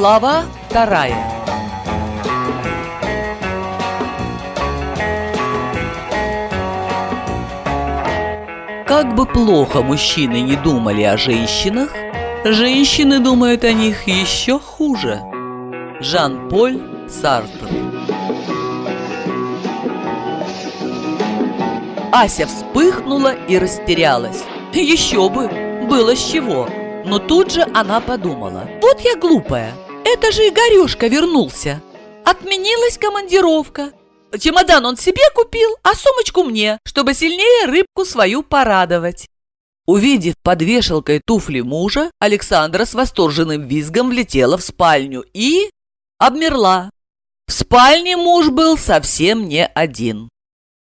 Глава вторая Как бы плохо мужчины не думали о женщинах, женщины думают о них еще хуже. Жан-Поль Сартр Ася вспыхнула и растерялась. Еще бы, было с чего. Но тут же она подумала. Вот я глупая, это же Игорешка вернулся. Отменилась командировка. Чемодан он себе купил, а сумочку мне, чтобы сильнее рыбку свою порадовать. Увидев под вешалкой туфли мужа, Александра с восторженным визгом влетела в спальню и... обмерла. В спальне муж был совсем не один.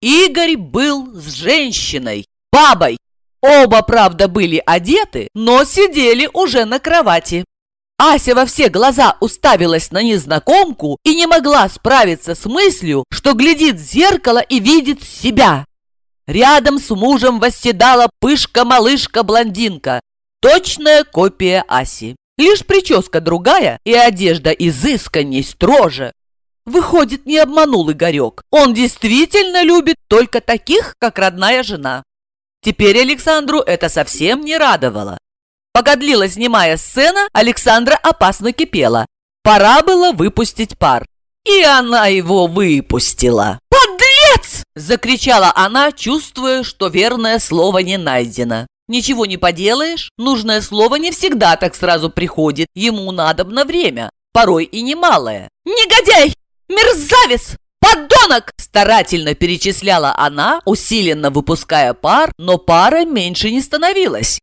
Игорь был с женщиной, бабой. Оба, правда, были одеты, но сидели уже на кровати. Ася во все глаза уставилась на незнакомку и не могла справиться с мыслью, что глядит в зеркало и видит себя. Рядом с мужем восседала пышка-малышка-блондинка, точная копия Аси. Лишь прическа другая и одежда изысканней, строже. Выходит, не обманул Игорек. Он действительно любит только таких, как родная жена. Теперь Александру это совсем не радовало. Пока длилась снимая сцена, Александра опасно кипела. Пора было выпустить пар. И она его выпустила. «Подлец!» – закричала она, чувствуя, что верное слово не найдено. Ничего не поделаешь, нужное слово не всегда так сразу приходит, ему надобно время, порой и немалое. «Негодяй! Мерзавец! «Подонок!» – старательно перечисляла она, усиленно выпуская пар, но пара меньше не становилась.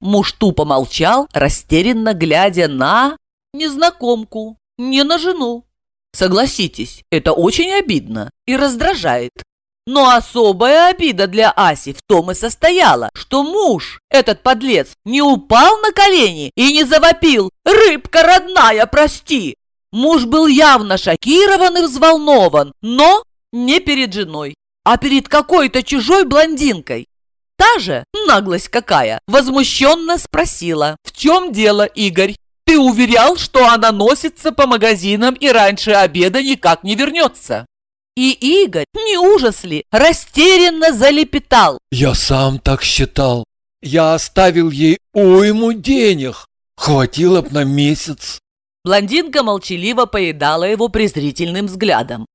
Муж тупо молчал, растерянно глядя на незнакомку, не на жену. Согласитесь, это очень обидно и раздражает. Но особая обида для Аси в том и состояла, что муж, этот подлец, не упал на колени и не завопил «Рыбка родная, прости!» Муж был явно шокирован и взволнован, но не перед женой, а перед какой-то чужой блондинкой. Та же, наглость какая, возмущенно спросила, в чем дело, Игорь? Ты уверял, что она носится по магазинам и раньше обеда никак не вернется. И Игорь, не ужас ли, растерянно залепетал. Я сам так считал. Я оставил ей уйму денег. Хватило б на месяц. Блондинка молчаливо поедала его презрительным взглядом.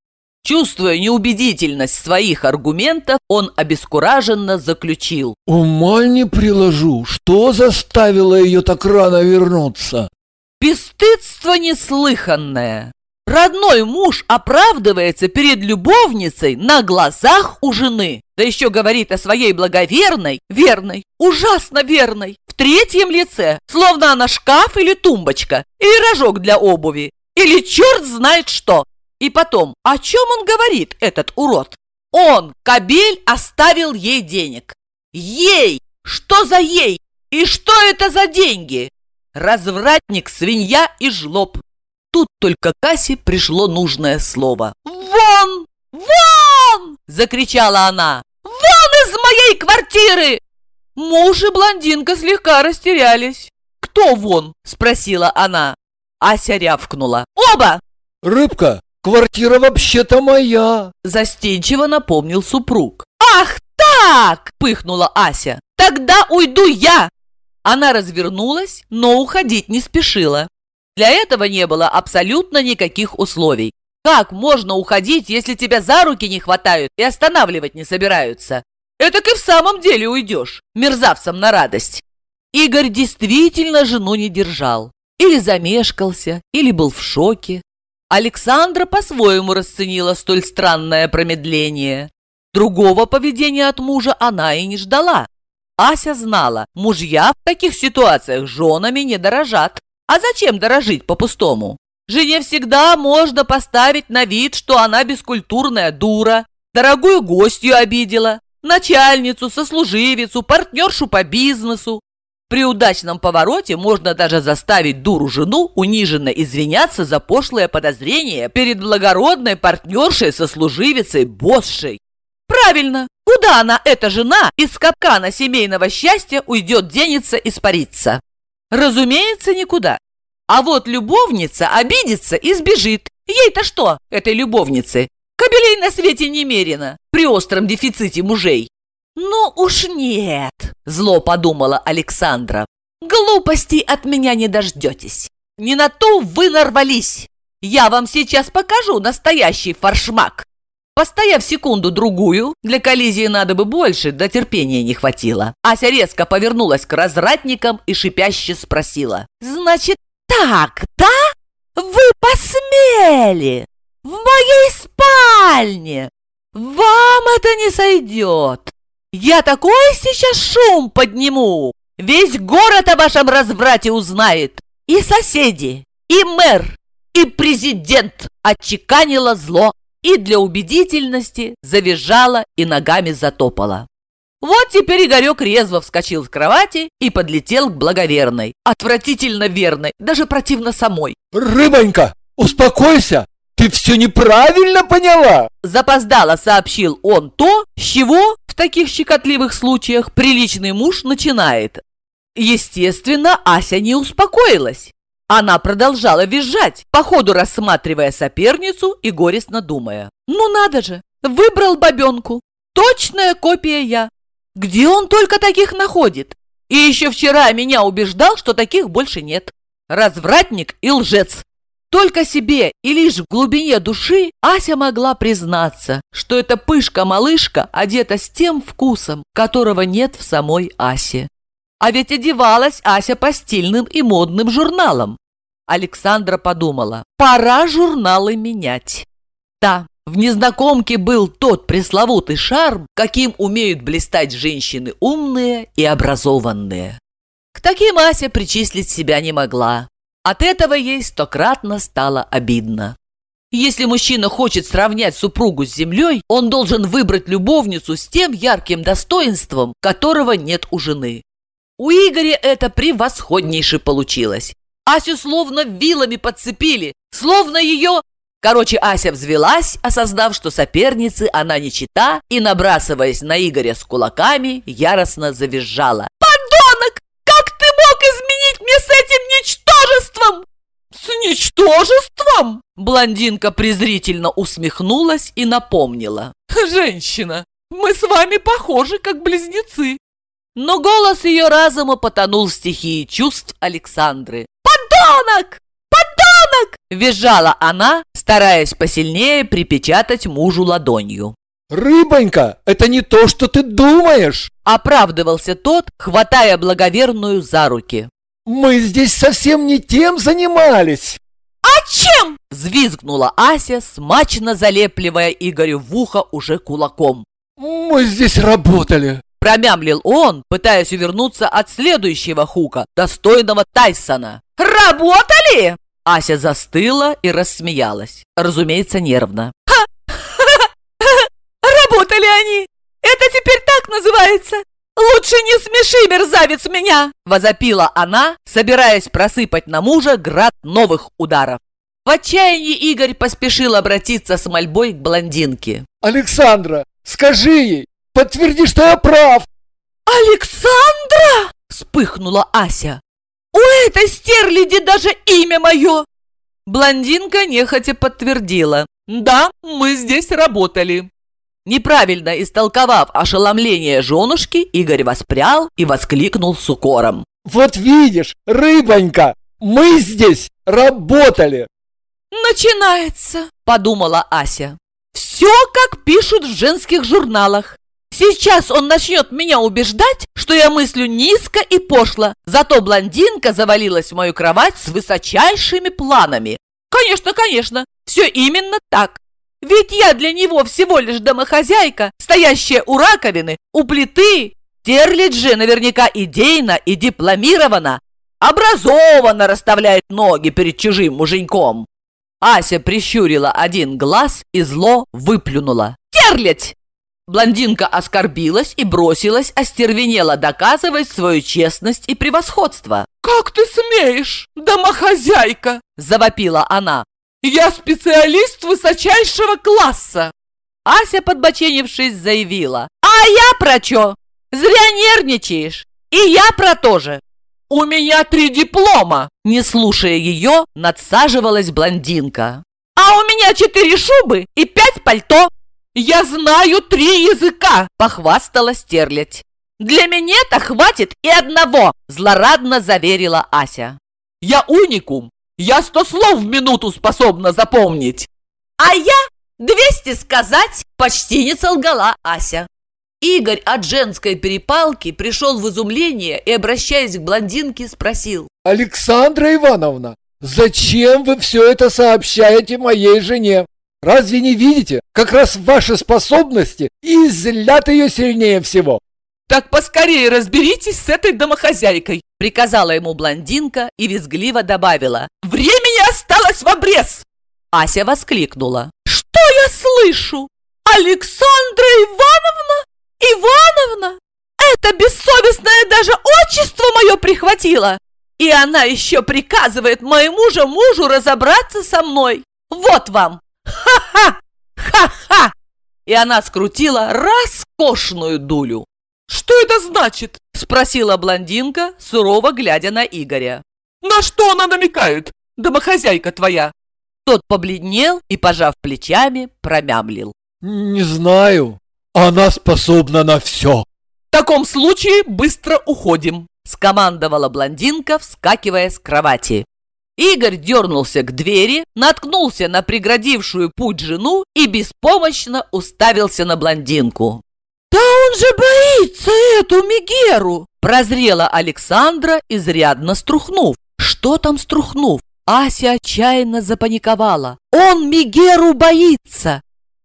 Чувствуя неубедительность своих аргументов, он обескураженно заключил. «Ума не приложу, что заставило ее так рано вернуться?» «Бесстыдство неслыханное! Родной муж оправдывается перед любовницей на глазах у жены, да еще говорит о своей благоверной, верной, ужасно верной, в третьем лице, словно она шкаф или тумбочка, или рожок для обуви, или черт знает что. И потом, о чем он говорит, этот урод? Он, Кабель, оставил ей денег. Ей! Что за ей? И что это за деньги? Развратник, свинья и жлоб. Тут только Кассе пришло нужное слово. «Вон! Вон!» – закричала она. «Вон из моей квартиры!» Муж и блондинка слегка растерялись. «Кто вон?» – спросила она. Ася рявкнула. «Оба!» «Рыбка, квартира вообще-то моя!» Застенчиво напомнил супруг. «Ах так!» – пыхнула Ася. «Тогда уйду я!» Она развернулась, но уходить не спешила. Для этого не было абсолютно никаких условий. Как можно уходить, если тебя за руки не хватают и останавливать не собираются? Этак и в самом деле уйдешь, мерзавцам на радость. Игорь действительно жену не держал. Или замешкался, или был в шоке. Александра по-своему расценила столь странное промедление. Другого поведения от мужа она и не ждала. Ася знала, мужья в таких ситуациях женами не дорожат. А зачем дорожить по-пустому? Жене всегда можно поставить на вид, что она бескультурная дура, дорогую гостью обидела, начальницу, сослуживицу, партнершу по бизнесу. При удачном повороте можно даже заставить дуру-жену униженно извиняться за пошлое подозрение перед благородной партнершей, сослуживицей, боссшей. Правильно, куда она, эта жена, из капкана семейного счастья уйдет, денется, испарится? Разумеется, никуда. А вот любовница обидится и сбежит. Ей-то что, этой любовнице? Кобелей на свете немерено при остром дефиците мужей. «Ну уж нет!» – зло подумала Александра. «Глупостей от меня не дождетесь. Не на ту вы нарвались. Я вам сейчас покажу настоящий фаршмак». Постояв секунду-другую, для коллизии надо бы больше, до терпения не хватило. Ася резко повернулась к развратникам и шипяще спросила. «Значит так, да? Вы посмели? В моей спальне? Вам это не сойдет. Я такой сейчас шум подниму. Весь город о вашем разврате узнает. И соседи, и мэр, и президент отчеканила зло и для убедительности завизжала и ногами затопала. Вот теперь Игорек резво вскочил с кровати и подлетел к благоверной. Отвратительно верной, даже противно самой. «Рыбонька, успокойся! Ты все неправильно поняла!» Запоздало сообщил он то, с чего в таких щекотливых случаях приличный муж начинает. Естественно, Ася не успокоилась. Она продолжала визжать, по ходу рассматривая соперницу и горестно думая. «Ну надо же! Выбрал бабенку! Точная копия я! Где он только таких находит? И еще вчера меня убеждал, что таких больше нет. Развратник и лжец!» Только себе и лишь в глубине души Ася могла признаться, что эта пышка-малышка одета с тем вкусом, которого нет в самой Асе. А ведь одевалась Ася по стильным и модным журналам. Александра подумала, пора журналы менять. Да, в незнакомке был тот пресловутый шарм, каким умеют блистать женщины умные и образованные. К таким Ася причислить себя не могла. От этого ей стократно стало обидно. Если мужчина хочет сравнять супругу с землей, он должен выбрать любовницу с тем ярким достоинством, которого нет у жены. У Игоря это превосходнейше получилось. Асю словно вилами подцепили, словно ее... Короче, Ася взвелась, осознав, что соперницы она не чита, и, набрасываясь на Игоря с кулаками, яростно завизжала. «Подонок! Как ты мог изменить мне с этим ничтожеством?» «С ничтожеством?» Блондинка презрительно усмехнулась и напомнила. «Женщина, мы с вами похожи, как близнецы». Но голос ее разума потонул в стихии чувств Александры. «Подонок! Подонок!» Визжала она, стараясь посильнее припечатать мужу ладонью. «Рыбонька, это не то, что ты думаешь!» Оправдывался тот, хватая благоверную за руки. «Мы здесь совсем не тем занимались!» «А чем?» – взвизгнула Ася, смачно залепливая Игорю в ухо уже кулаком. «Мы здесь работали!» Промямлил он, пытаясь увернуться от следующего хука, достойного Тайсона. «Работали?» Ася застыла и рассмеялась. Разумеется, нервно. «Ха! Работали они! Это теперь так называется! Лучше не смеши, мерзавец, меня!» Возопила она, собираясь просыпать на мужа град новых ударов. В отчаянии Игорь поспешил обратиться с мольбой к блондинке. «Александра, скажи ей, подтверди, что я прав!» «Александра!» – вспыхнула Ася. «У этой стерляди даже имя мое!» Блондинка нехотя подтвердила. «Да, мы здесь работали». Неправильно истолковав ошеломление женушки, Игорь воспрял и воскликнул с укором. «Вот видишь, рыбонька, мы здесь работали!» «Начинается!» – подумала Ася. «Все, как пишут в женских журналах. Сейчас он начнет меня убеждать, что я мыслю низко и пошло, зато блондинка завалилась в мою кровать с высочайшими планами. Конечно, конечно, все именно так. Ведь я для него всего лишь домохозяйка, стоящая у раковины, у плиты. Терлит же наверняка идейно и дипломирована, образованно расставляет ноги перед чужим муженьком. Ася прищурила один глаз и зло выплюнула. «Терлить! Блондинка оскорбилась и бросилась, остервенела доказывать свою честность и превосходство. «Как ты смеешь, домохозяйка!» – завопила она. «Я специалист высочайшего класса!» Ася, подбоченившись, заявила. «А я про чё? Зря нервничаешь! И я про то же! У меня три диплома!» Не слушая ее, надсаживалась блондинка. «А у меня четыре шубы и пять пальто!» «Я знаю три языка!» – похвастала стерлядь. «Для меня-то хватит и одного!» – злорадно заверила Ася. «Я уникум! Я сто слов в минуту способна запомнить!» «А я двести сказать!» – почти не солгала Ася. Игорь от женской перепалки пришел в изумление и, обращаясь к блондинке, спросил. «Александра Ивановна, зачем вы все это сообщаете моей жене? Разве не видите, как раз ваши способности излят ее сильнее всего?» «Так поскорее разберитесь с этой домохозяйкой!» Приказала ему блондинка и визгливо добавила. «Времени осталось в обрез!» Ася воскликнула. «Что я слышу? Александра Ивановна? Ивановна? Это бессовестное даже отчество мое прихватило! И она еще приказывает моему же мужу разобраться со мной! Вот вам! Ха-ха! Ха-ха!» И она скрутила роскошную дулю. «Что это значит?» – спросила блондинка, сурово глядя на Игоря. «На что она намекает, домохозяйка твоя?» Тот побледнел и, пожав плечами, промямлил. «Не знаю. Она способна на все». «В таком случае быстро уходим», – скомандовала блондинка, вскакивая с кровати. Игорь дернулся к двери, наткнулся на преградившую путь жену и беспомощно уставился на блондинку. «Да он же боится эту Мегеру!» Прозрела Александра, изрядно струхнув. Что там струхнув? Ася отчаянно запаниковала. «Он Мегеру боится!»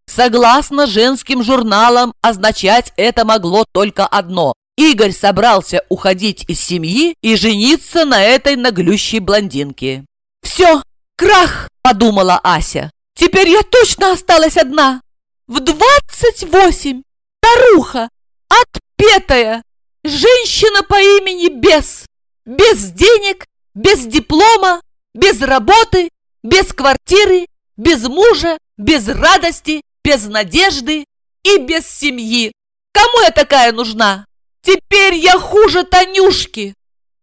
Согласно женским журналам, означать это могло только одно. Игорь собрался уходить из семьи и жениться на этой наглющей блондинке. «Все, крах!» – подумала Ася. «Теперь я точно осталась одна! В двадцать восемь! Старуха! Отпетая! Женщина по имени Бес! Без денег, без диплома, без работы, без квартиры, без мужа, без радости, без надежды и без семьи! Кому я такая нужна?» Теперь я хуже Танюшки!»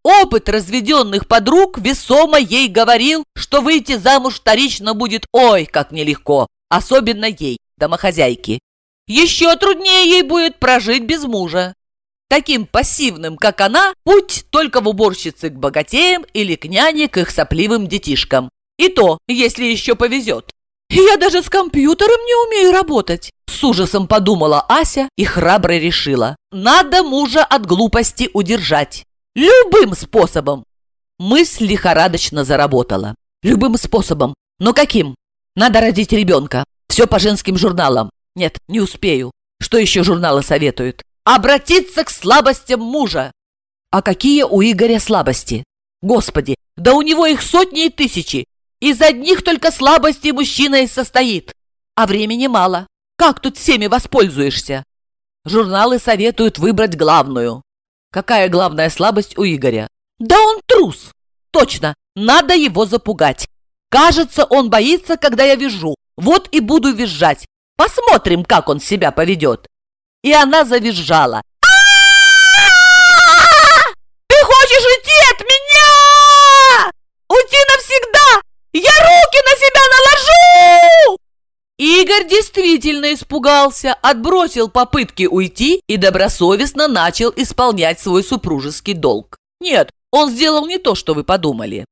Опыт разведенных подруг весомо ей говорил, что выйти замуж вторично будет ой, как нелегко, особенно ей, домохозяйке. Еще труднее ей будет прожить без мужа. Таким пассивным, как она, путь только в уборщицы к богатеям или к няне к их сопливым детишкам. И то, если еще повезет. Я даже с компьютером не умею работать. С ужасом подумала Ася и храбро решила. Надо мужа от глупости удержать. Любым способом. Мысль лихорадочно заработала. Любым способом. Но каким? Надо родить ребенка. Все по женским журналам. Нет, не успею. Что еще журналы советуют? Обратиться к слабостям мужа. А какие у Игоря слабости? Господи, да у него их сотни и тысячи. Из одних только слабостей мужчина и состоит. А времени мало. Как тут всеми воспользуешься? Журналы советуют выбрать главную. Какая главная слабость у Игоря? Да он трус. Точно, надо его запугать. Кажется, он боится, когда я вижу. Вот и буду визжать. Посмотрим, как он себя поведет. И она завизжала. Ты хочешь уйти от меня? Уйти навсегда? Я руки на себя наложу!» Игорь действительно испугался, отбросил попытки уйти и добросовестно начал исполнять свой супружеский долг. Нет, он сделал не то, что вы подумали.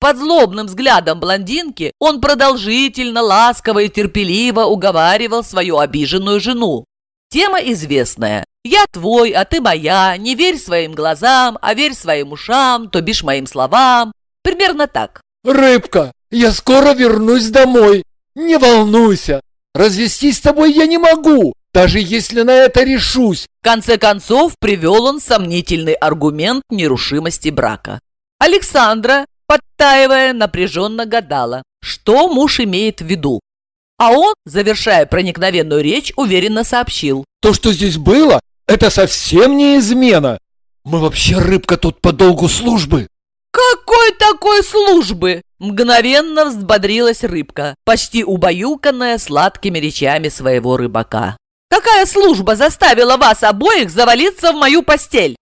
Под злобным взглядом блондинки он продолжительно, ласково и терпеливо уговаривал свою обиженную жену. Тема известная. «Я твой, а ты моя, не верь своим глазам, а верь своим ушам, то бишь моим словам». Примерно так. «Рыбка, я скоро вернусь домой. Не волнуйся. Развестись с тобой я не могу, даже если на это решусь. В конце концов, привел он сомнительный аргумент нерушимости брака. Александра, подтаивая, напряженно гадала, что муж имеет в виду. А он, завершая проникновенную речь, уверенно сообщил. То, что здесь было, это совсем не измена. Мы вообще рыбка тут по долгу службы. «Какой такой службы?» Мгновенно взбодрилась рыбка, почти убаюканная сладкими речами своего рыбака. «Какая служба заставила вас обоих завалиться в мою постель?»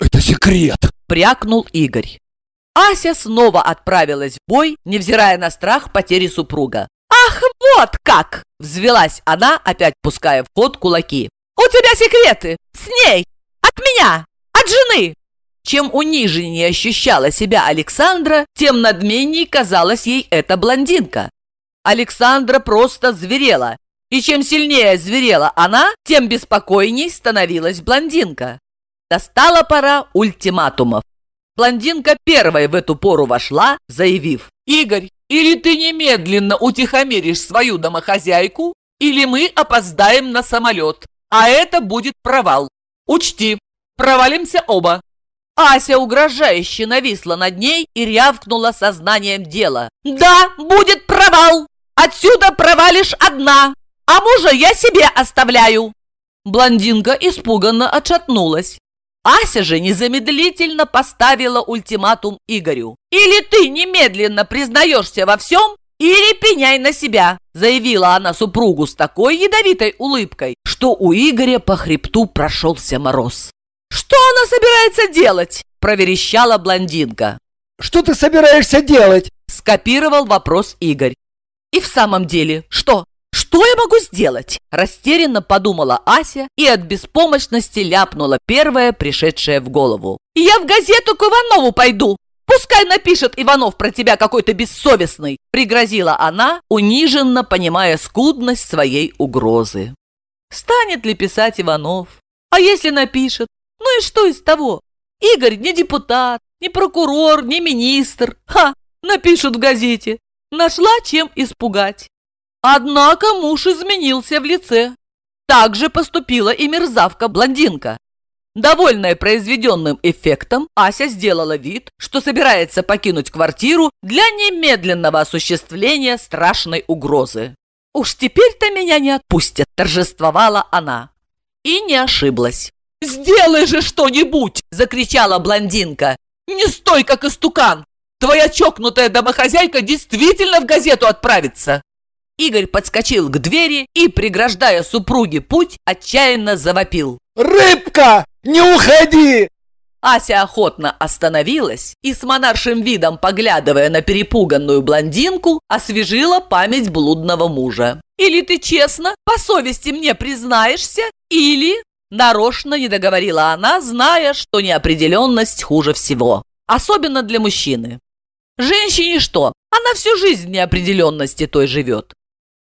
«Это секрет!» Прякнул Игорь. Ася снова отправилась в бой, невзирая на страх потери супруга. «Ах, вот как!» – взвелась она, опять пуская в ход кулаки. «У тебя секреты! С ней! От меня! От жены!» Чем униженнее ощущала себя Александра, тем надменней казалась ей эта блондинка. Александра просто зверела, и чем сильнее зверела она, тем беспокойней становилась блондинка. Достала пора ультиматумов. Блондинка первой в эту пору вошла, заявив, «Игорь, или ты немедленно утихомиришь свою домохозяйку, или мы опоздаем на самолет, а это будет провал. Учти, провалимся оба». Ася угрожающе нависла над ней и рявкнула сознанием дела. «Да, будет провал! Отсюда провалишь одна, а мужа я себе оставляю!» Блондинка испуганно отшатнулась. Ася же незамедлительно поставила ультиматум Игорю. «Или ты немедленно признаешься во всем, или пеняй на себя!» заявила она супругу с такой ядовитой улыбкой, что у Игоря по хребту прошелся мороз. «Что она собирается делать?» – проверещала блондинка. «Что ты собираешься делать?» – скопировал вопрос Игорь. «И в самом деле, что? «Что я могу сделать?» – растерянно подумала Ася и от беспомощности ляпнула первое, пришедшее в голову. «Я в газету к Иванову пойду! Пускай напишет Иванов про тебя какой-то бессовестный!» – пригрозила она, униженно понимая скудность своей угрозы. Станет ли писать Иванов? А если напишет? Ну и что из того? Игорь не депутат, не прокурор, не министр. Ха! Напишут в газете. Нашла чем испугать. Однако муж изменился в лице. Так же поступила и мерзавка-блондинка. Довольная произведенным эффектом, Ася сделала вид, что собирается покинуть квартиру для немедленного осуществления страшной угрозы. «Уж теперь-то меня не отпустят!» – торжествовала она. И не ошиблась. «Сделай же что-нибудь!» – закричала блондинка. «Не стой, как истукан! Твоя чокнутая домохозяйка действительно в газету отправится!» Игорь подскочил к двери и, преграждая супруге путь, отчаянно завопил. «Рыбка, не уходи!» Ася охотно остановилась и с монаршим видом, поглядывая на перепуганную блондинку, освежила память блудного мужа. «Или ты честно, по совести мне признаешься, или...» Нарочно не договорила она, зная, что неопределенность хуже всего. Особенно для мужчины. Женщине что? Она всю жизнь неопределенности той живет.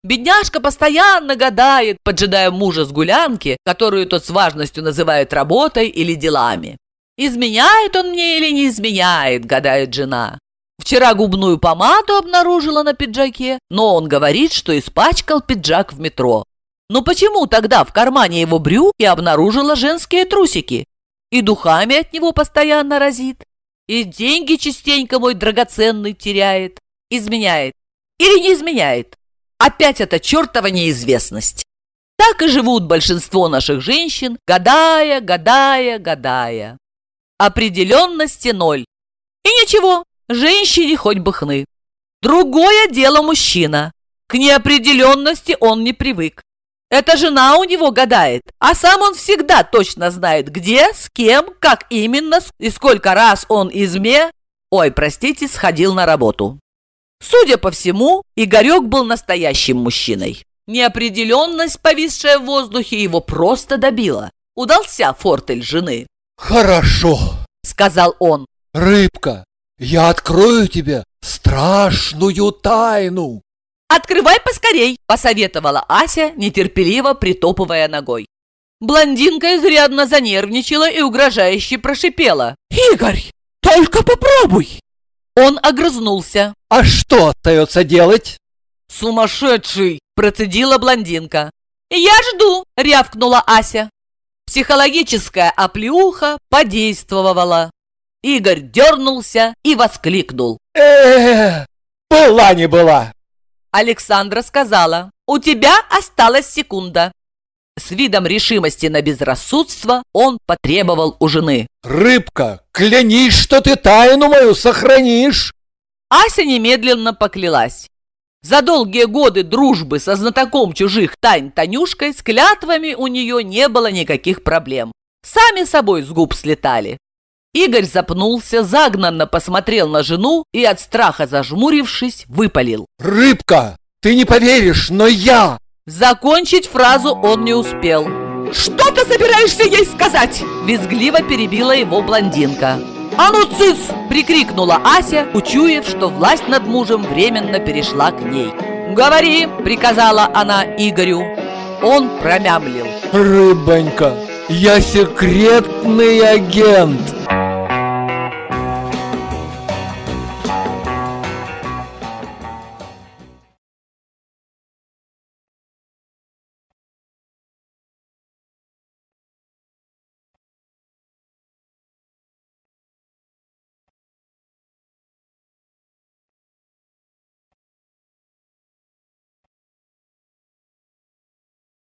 Бедняжка постоянно гадает, поджидая мужа с гулянки, которую тот с важностью называет работой или делами. «Изменяет он мне или не изменяет?» – гадает жена. Вчера губную помаду обнаружила на пиджаке, но он говорит, что испачкал пиджак в метро. Но почему тогда в кармане его брюк и обнаружила женские трусики? И духами от него постоянно разит. И деньги частенько мой драгоценный теряет. Изменяет. Или не изменяет. Опять эта чертова неизвестность. Так и живут большинство наших женщин, гадая, гадая, гадая. Определенности ноль. И ничего, женщине хоть бы хны. Другое дело мужчина. К неопределенности он не привык. Эта жена у него гадает, а сам он всегда точно знает, где, с кем, как именно и сколько раз он изме... Ой, простите, сходил на работу. Судя по всему, Игорек был настоящим мужчиной. Неопределенность, повисшая в воздухе, его просто добила. Удался фортель жены. «Хорошо», — сказал он. «Рыбка, я открою тебе страшную тайну». «Открывай поскорей», — посоветовала Ася, нетерпеливо притопывая ногой. Блондинка изрядно занервничала и угрожающе прошипела. «Игорь, только попробуй!» Он огрызнулся. «А что остается делать?» «Сумасшедший!» – процедила блондинка. «Я жду!» – рявкнула Ася. Психологическая оплеуха подействовала. Игорь дернулся и воскликнул. э была не была!» Александра сказала, «У тебя осталась секунда». С видом решимости на безрассудство он потребовал у жены. «Рыбка, клянись, что ты тайну мою сохранишь!» Ася немедленно поклялась. За долгие годы дружбы со знатоком чужих тайн Танюшкой с клятвами у нее не было никаких проблем. Сами собой с губ слетали. Игорь запнулся, загнанно посмотрел на жену и от страха зажмурившись, выпалил. «Рыбка, ты не поверишь, но я!» Закончить фразу он не успел. «Что ты собираешься ей сказать?» Визгливо перебила его блондинка. «А ну, цыц!» – прикрикнула Ася, учуяв, что власть над мужем временно перешла к ней. «Говори!» – приказала она Игорю. Он промямлил. «Рыбонька, я секретный агент!»